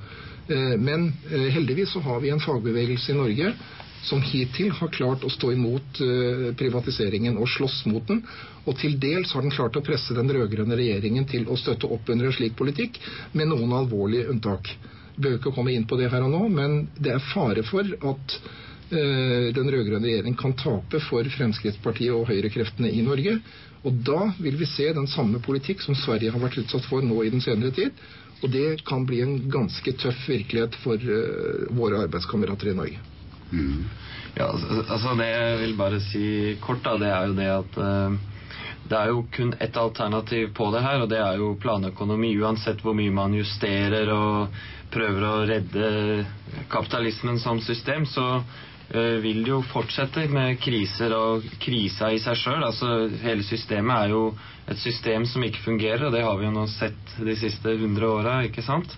Eh, men eh, heldigvis så har vi en fagbevegelse i Norge som hittil har klart å stå imot eh, privatiseringen og slåss mot den. Og til dels har den klart å presse den rød-grønne regjeringen til å støtte opp under en slik politikk, med noen alvorlige unntak. Jeg behøver ikke å komme inn på det her og nå, men det er fare for at den rød-grønne regjeringen kan tape for Fremskrittspartiet og høyrekreftene i Norge. Og da vil vi se den samme politikk som Sverige har vært utsatt for nå i den senere tid. Och det kan bli en ganska tuff verklighet för uh, våra arbetskamrater i Norge. Mm. Ja, alltså, alltså Det jag vill bara si kort, da, det är ju det att uh, det är ju kun ett alternativ på det här, och det är ju planekonomi. Oavsett hur mycket man justerar och prøver att rädda kapitalismen som system, så vil det jo fortsette med kriser og krisa i seg sjøl. Altså, hele systemet er jo et system som ikke fungerer, og det har vi jo nå sett de siste hundre åra, ikke sant?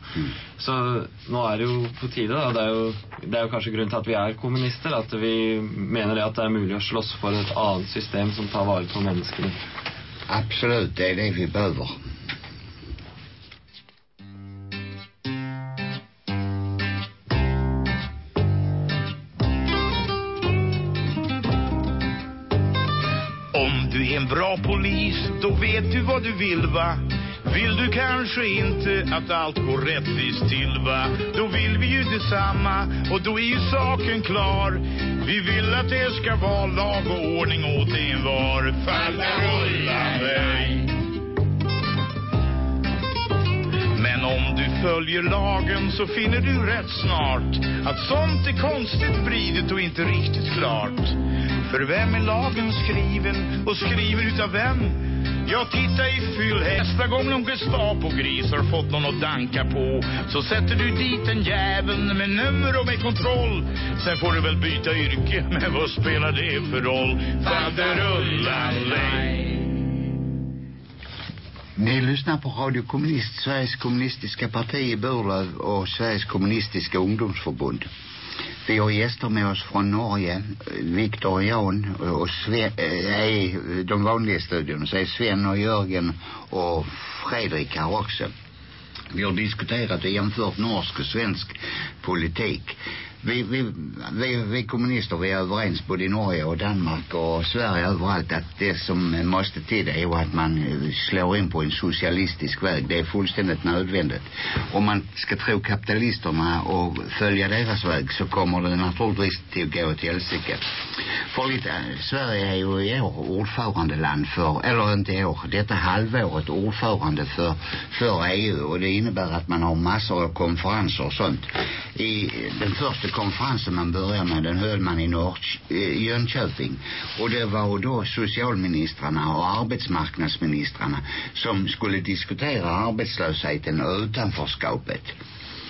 Så nå er det jo på tide, da. Det er jo, det er jo kanskje grunnen til at vi er kommunister, at vi mener det at det er mulig å slåss for et annet system som tar vare på menneskene. Absolut, det är det vi behöver. Vet du vad du vill va? Vill du kanske inte att allt går rättvist till va? Då vill vi ju detsamma och då är ju saken klar. Vi vill att det ska vara lag och ordning åt envar. rulla dig. Men om du följer lagen så finner du rätt snart att sånt är konstigt vridet och inte riktigt klart. För vem är lagen skriven och skriven utav vem? Jag tittar i fyll nästa gång någon Gestapo-gris har fått någon att danka på så sätter du dit en jäveln med nummer och med kontroll. Sen får du väl byta yrke, (laughs) men vad spelar det för roll? Faderullan lej. Ni lyssnar på Radio Kommunist, Sveriges kommunistiska parti i Burlöv och Sveriges kommunistiska ungdomsförbund. Vi har gäster med oss från Norge. Viktor och Jan och Sven eh, äh, är de vanliga studion. Så är Sven och Jörgen och Fredrik här också. Vi har diskuterat och jämfört norsk och svensk politik. Vi, vi, vi, vi kommunister vi är överens både i Norge och Danmark och Sverige överallt att det som måste till är ju att man eh, slår in på en socialistisk väg. Det är fullständigt nödvändigt. Om man ska tro kapitalisterna och följa deras väg så kommer det naturligtvis till att gå till helsike. För lite, eh, Sverige är ju i år ordförandeland för, eller inte i år, detta halvåret ordförande för, för EU och det innebär att man har massor av konferenser och sånt. I eh, den första konferensen man började med den höll man i Norr, Jönköping. Och det var då socialministrarna och arbetsmarknadsministrarna som skulle diskutera arbetslösheten och utanförskapet.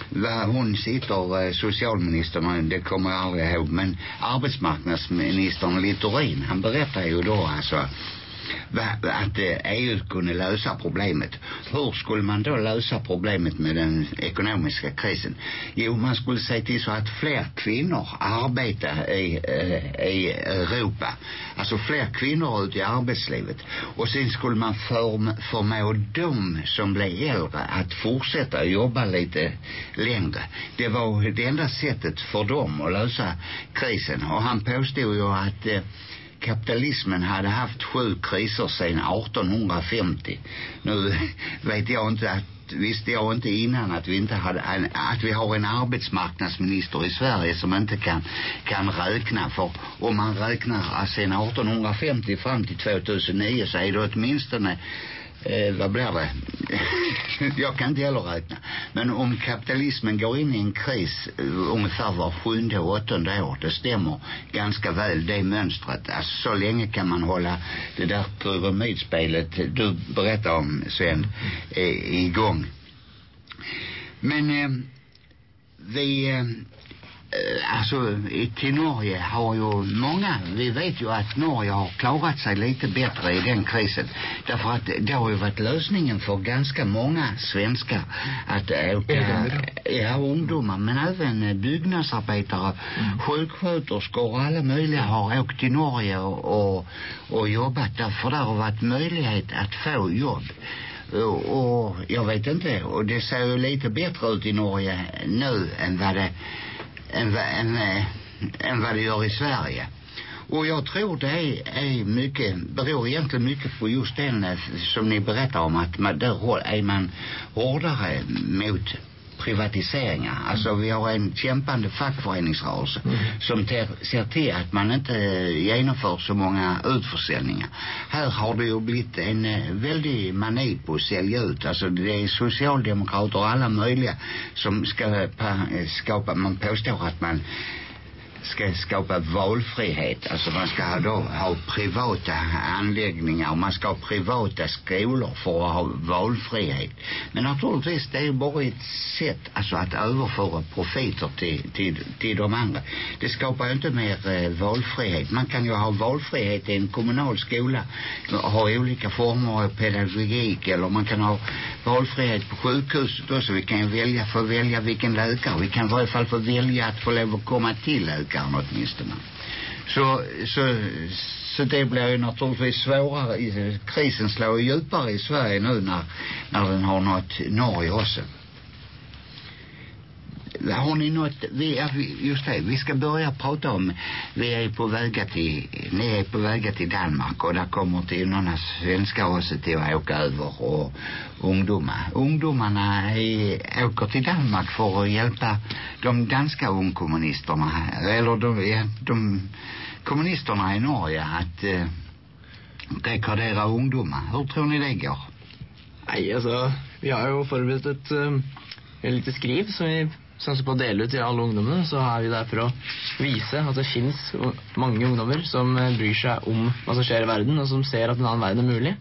Vad hon sitter, eh, socialministern, det kommer jag aldrig ihåg, men arbetsmarknadsministern Littorin, han berättar ju då alltså att EU kunde lösa problemet. Hur skulle man då lösa problemet med den ekonomiska krisen? Jo, man skulle se till så att fler kvinnor arbetar i, eh, i Europa. Alltså fler kvinnor ute i arbetslivet. Och sen skulle man för, förmå dem som blev äldre att fortsätta jobba lite längre. Det var det enda sättet för dem att lösa krisen. Och han påstod ju att eh, kapitalismen hade haft sju kriser sedan 1850. Nu (laughs) vet jag inte att visste jag inte innan att vi inte hade en, att vi har en arbetsmarknadsminister i Sverige som inte kan kan räkna för om man räknar eh, sedan 1850 fram till 2009 så är det åtminstone eh, vad blir det? (laughs) jag kan inte heller räkna. Men om kapitalismen går in i en kris eh, ungefär var sjunde och åttonde år, det stämmer ganska väl det mönstret. Alltså så länge kan man hålla det där pyramidspelet du berättar om Sven eh, igång. Men eh, vi eh, alltså till Norge har ju många, vi vet ju att Norge har klarat sig lite bättre i den krisen. Därför att det har ju varit lösningen för ganska många svenskar att åka, ja ungdomar men även byggnadsarbetare, mm. sjuksköterskor och alla möjliga har åkt till Norge och, och, och jobbat därför där har varit möjlighet att få jobb. Och, och jag vet inte, och det ser ju lite bättre ut i Norge nu än vad det än, än, än eh, vad det gör i Sverige. Och jag tror det är, är mycket, beror egentligen mycket på just den eh, som ni berättar om att man, där är man hårdare mot privatiseringar. Alltså vi har en kämpande fackföreningsrörelse mm. som ter, ser till att man inte genomför så många utförsäljningar. Här har det ju blivit en väldig mani på att sälja ut. Alltså det är socialdemokrater och alla möjliga som ska pa, skapa, man påstår att man ska skapa valfrihet. Alltså man ska då ha privata anläggningar och man ska ha privata skolor för att ha valfrihet. Men naturligtvis det är ju bara ett sätt alltså att överföra profiter till, till, till de andra. Det skapar ju inte mer eh, valfrihet. Man kan ju ha valfrihet i en kommunal skola ha olika former av pedagogik eller man kan ha valfrihet på sjukhuset också. Vi kan ju välja, få välja vilken läkare. Vi kan i varje fall få välja att få lov att komma till läkare läkaren åtminstone. Så, så, så det blir ju naturligtvis svårare. Krisen slår ju djupare i Sverige nu när, när den har nått Norge också. Har ni något, vi, just det, vi ska börja prata om, vi är på väg till, ni är på väg till Danmark och där kommer till några svenskar också till att åka över och ungdomar. Ungdomarna är, åker till Danmark för att hjälpa de danska ungkommunisterna, eller de, ja, de kommunisterna i Norge att eh, rekordera ungdomar. Hur tror ni det går? Nej, alltså, vi har ju förberett ett, eh, um, ett litet skriv som vi satser på å dele ut til alle ungdommene, så er vi der for å vise at det finnes mange ungdommer som eh, bryr seg om hva som skjer i verden, og som ser at en annen verden er mulig.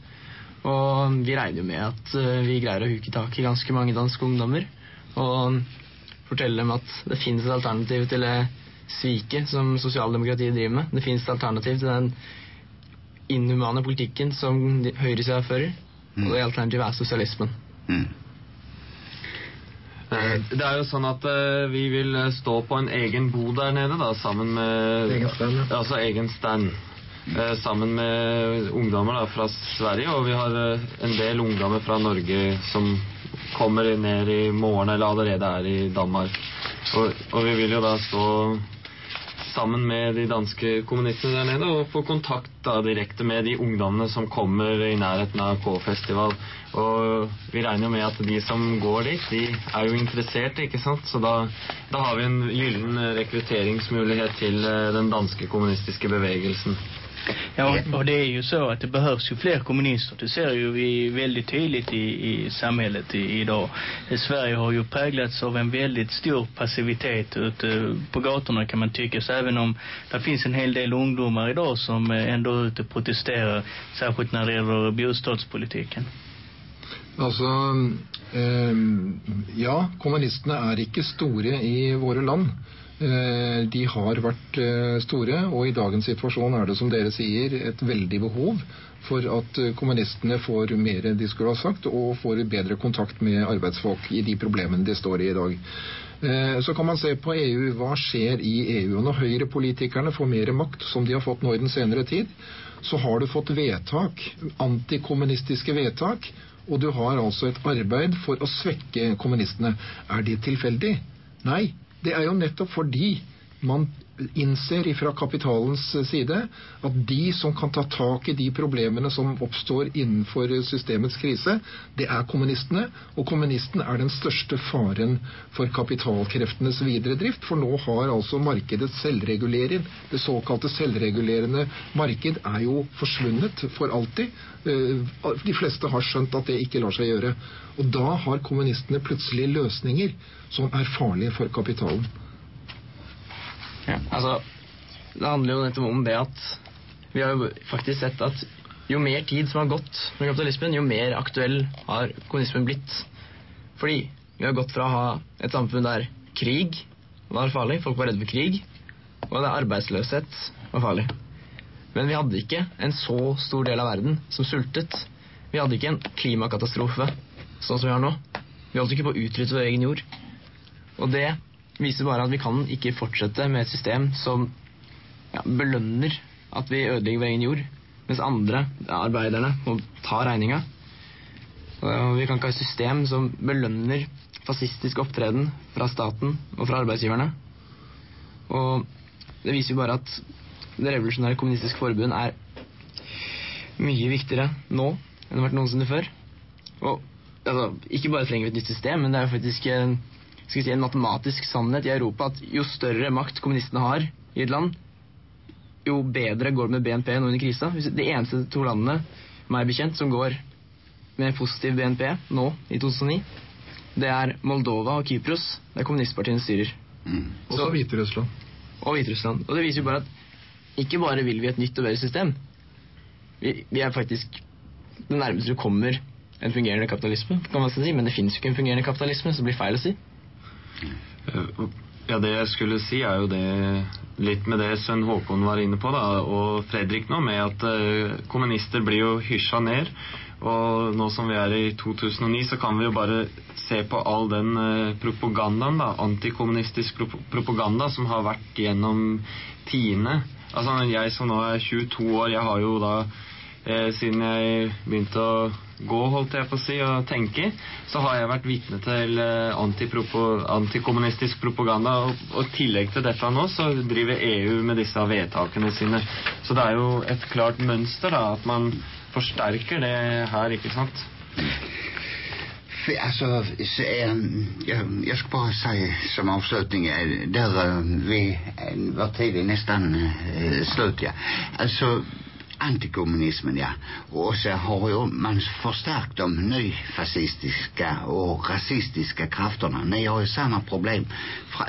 Og vi regner jo med at vi greier å huke tak i ganske mange danske ungdommer og fortelle dem at det finnes et alternativ til det sviket som sosialdemokratiet driver med. Det finnes et alternativ til den inhumane politikken som høyresida fører. Og det alternativet er sosialismen. Mm. Eh, Det er jo sånn at eh, vi vil eh, stå på en egen bod der nede, da, sammen med Egen stand, ja. Altså egen stand. Eh, sammen med ungdommer da, fra Sverige, og vi har eh, en del ungdommer fra Norge som kommer ned i morgen, eller allerede er i Danmark. Og, og vi vil jo da stå sammen med de danske kommunistene der nede og få kontakt da direkte med de ungdommene som kommer i nærheten av K-festival. Og vi regner jo med at de som går dit, de er jo interesserte, ikke sant? Så da, da har vi en gyllen eh, rekrutteringsmulighet til den danske kommunistiske bevegelsen. Ja, och, det är ju så att det behövs ju fler kommunister. Det ser ju vi väldigt tydligt i, i samhället i, idag. Sverige har ju präglats av en väldigt stor passivitet ute på gatorna kan man tycka. Så även om det finns en hel del ungdomar idag som eh, ändå är ute och protesterar, särskilt när det gäller bostadspolitiken. Altså, eh, ja, kommunistene er ikke store i våre land. Eh, de har vært eh, store, og i dagens situasjon er det, som dere sier, et veldig behov for at eh, kommunistene får mer, de skulle ha sagt, og får bedre kontakt med arbeidsfolk i de problemene de står i i dag. Så kan man se på EU. Hva skjer i EU? Og når høyrepolitikerne får mer makt, som de har fått nå i den senere tid, så har du fått vedtak, antikommunistiske vedtak, og du har altså et arbeid for å svekke kommunistene. Er det tilfeldig? Nei, det er jo nettopp fordi man innser fra kapitalens eh, side at de som kan ta tak i de problemene som oppstår innenfor eh, systemets krise, det er kommunistene. Og kommunisten er den største faren for kapitalkreftenes videre drift, for nå har altså markedet selvregulering, Det såkalte selvregulerende marked er jo forsvunnet for alltid. Eh, de fleste har skjønt at det ikke lar seg gjøre. Og da har kommunistene plutselig løsninger som er farlige for kapitalen. Ja, altså, det handler jo nettopp om det at vi har jo faktisk sett at jo mer tid som har gått med kapitalismen, jo mer aktuell har kommunismen blitt. Fordi vi har gått fra å ha et samfunn der krig var farlig, folk var redde for krig, og der arbeidsløshet var farlig. Men vi hadde ikke en så stor del av verden som sultet. Vi hadde ikke en klimakatastrofe sånn som vi har nå. Vi holdt ikke på å utrydde vår egen jord. Og det viser bare at vi kan ikke fortsette med et system som ja, belønner at vi ødelegger vår egen jord, mens andre, ja, arbeiderne, må ta regninga. Vi kan ikke ha et system som belønner fascistisk opptreden fra staten og fra arbeidsgiverne. Og det viser jo bare at det revolusjonære kommunistiske forbund er mye viktigere nå enn det har vært noensinne før. Og altså, ikke bare trenger vi et nytt system, men det er faktisk en, skal vi si, en matematisk sannhet i Europa at jo større makt kommunistene har i et land, jo bedre går det med BNP nå under krisa. Det eneste to landene, meg bekjent, som går med positiv BNP nå i 2009, det er Moldova og Kypros, der kommunistpartiene styrer. Mm. Også Hviterussland. Og Hviterussland. Og det viser jo bare at ikke bare vil vi et nytt og bedre system, vi, vi er faktisk det nærmeste du kommer en fungerende kapitalisme, kan man si, men det finnes jo ikke en fungerende kapitalisme, så det blir feil å si. Eh, ja, det jeg skulle si er jo det litt med det Sven Håkon var inne på, da, og Fredrik nå, med at eh, kommunister blir jo hysja ned. Og nå som vi er i 2009, så kan vi jo bare se på all den eh, propagandaen, da, antikommunistisk pro propaganda som har vært gjennom tiende. Altså, jeg som nå er 22 år, jeg har jo da Eh, siden jeg begynte å gå, holdt jeg på å si, og tenke, så har jeg vært vitne til eh, antikommunistisk propaganda. Og, i tillegg til dette nå, så driver EU med disse vedtakene sine. Så det er jo et klart mønster, da, at man forsterker det her, ikke sant? Altså, alltså, så, jag, jag ska bara säga som avslutning, där eh, vi var tiden nästan eh, slut, ja. Alltså, antikommunismen, ja. Och så har ju man förstärkt de nyfascistiska och rasistiska krafterna. Ni har ju samma problem.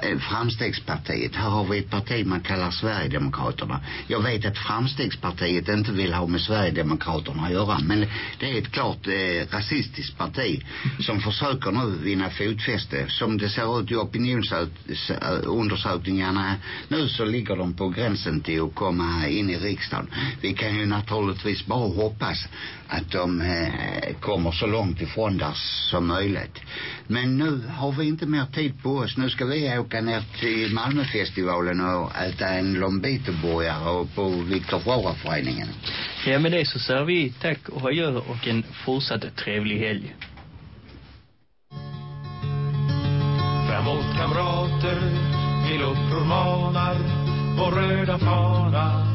Eh, Framstegspartiet, här har vi ett parti man kallar Sverigedemokraterna. Jag vet att Framstegspartiet inte vill ha med Sverigedemokraterna att göra, men det är ett klart eh, rasistiskt parti som försöker nu vinna fotfäste. Som det ser ut i opinionsundersökningarna nu så ligger de på gränsen till att komma in i riksdagen. Vi kan ju ju naturligtvis bara hoppas att de eh, kommer så långt ifrån där som möjligt. Men nu har vi inte mer tid på oss. Nu ska vi åka ner till Malmöfestivalen och äta en lombitoburgare och på Viktor Jara-föreningen. Ja, med det så säger vi tack och adjö och en fortsatt trevlig helg. Framåt kamrater, till uppror manar vår röda fana,